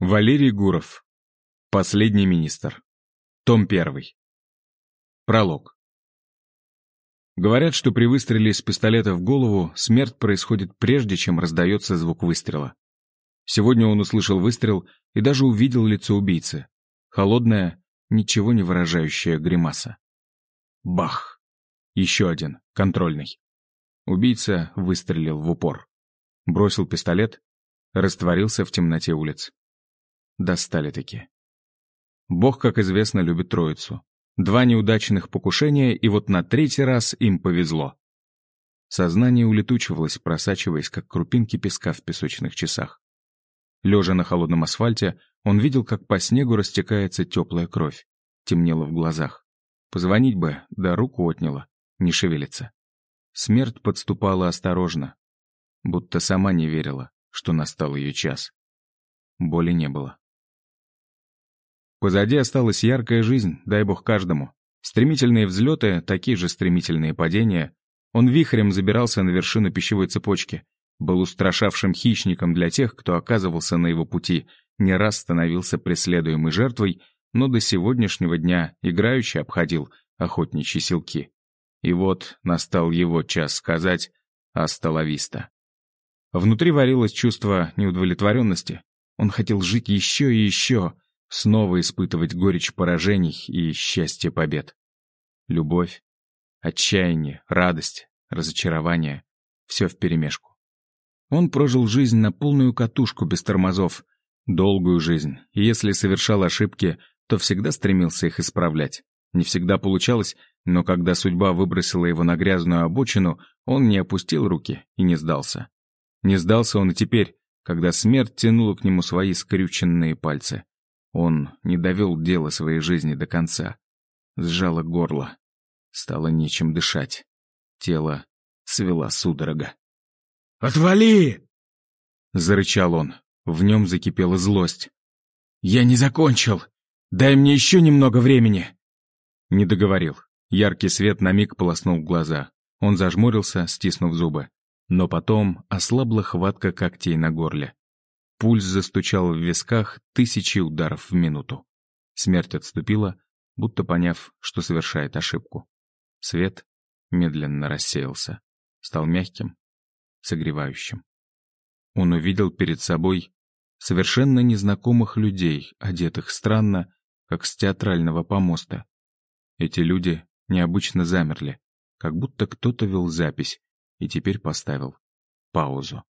Валерий Гуров. Последний министр. Том 1. Пролог. Говорят, что при выстреле из пистолета в голову смерть происходит прежде, чем раздается звук выстрела. Сегодня он услышал выстрел и даже увидел лицо убийцы. Холодная, ничего не выражающая гримаса. Бах! Еще один, контрольный. Убийца выстрелил в упор. Бросил пистолет, растворился в темноте улиц. Достали-таки. Бог, как известно, любит троицу. Два неудачных покушения, и вот на третий раз им повезло. Сознание улетучивалось, просачиваясь, как крупинки песка в песочных часах. Лежа на холодном асфальте, он видел, как по снегу растекается теплая кровь. Темнело в глазах. Позвонить бы, да руку отняла. Не шевелится. Смерть подступала осторожно, будто сама не верила, что настал ее час. Боли не было. Позади осталась яркая жизнь, дай бог каждому. Стремительные взлеты, такие же стремительные падения. Он вихрем забирался на вершину пищевой цепочки, был устрашавшим хищником для тех, кто оказывался на его пути, не раз становился преследуемой жертвой, но до сегодняшнего дня играючи обходил охотничьи селки. И вот настал его час сказать «Асталависта». Внутри варилось чувство неудовлетворенности. Он хотел жить еще и еще, снова испытывать горечь поражений и счастье побед. Любовь, отчаяние, радость, разочарование — все вперемешку. Он прожил жизнь на полную катушку без тормозов, долгую жизнь, и если совершал ошибки, то всегда стремился их исправлять. Не всегда получалось, но когда судьба выбросила его на грязную обочину, он не опустил руки и не сдался. Не сдался он и теперь, когда смерть тянула к нему свои скрюченные пальцы. Он не довел дело своей жизни до конца. Сжало горло. Стало нечем дышать. Тело свела судорога. «Отвали!» Зарычал он. В нем закипела злость. «Я не закончил! Дай мне еще немного времени!» Не договорил. Яркий свет на миг полоснул глаза. Он зажмурился, стиснув зубы. Но потом ослабла хватка когтей на горле. Пульс застучал в висках тысячи ударов в минуту. Смерть отступила, будто поняв, что совершает ошибку. Свет медленно рассеялся, стал мягким, согревающим. Он увидел перед собой совершенно незнакомых людей, одетых странно, как с театрального помоста. Эти люди необычно замерли, как будто кто-то вел запись и теперь поставил паузу.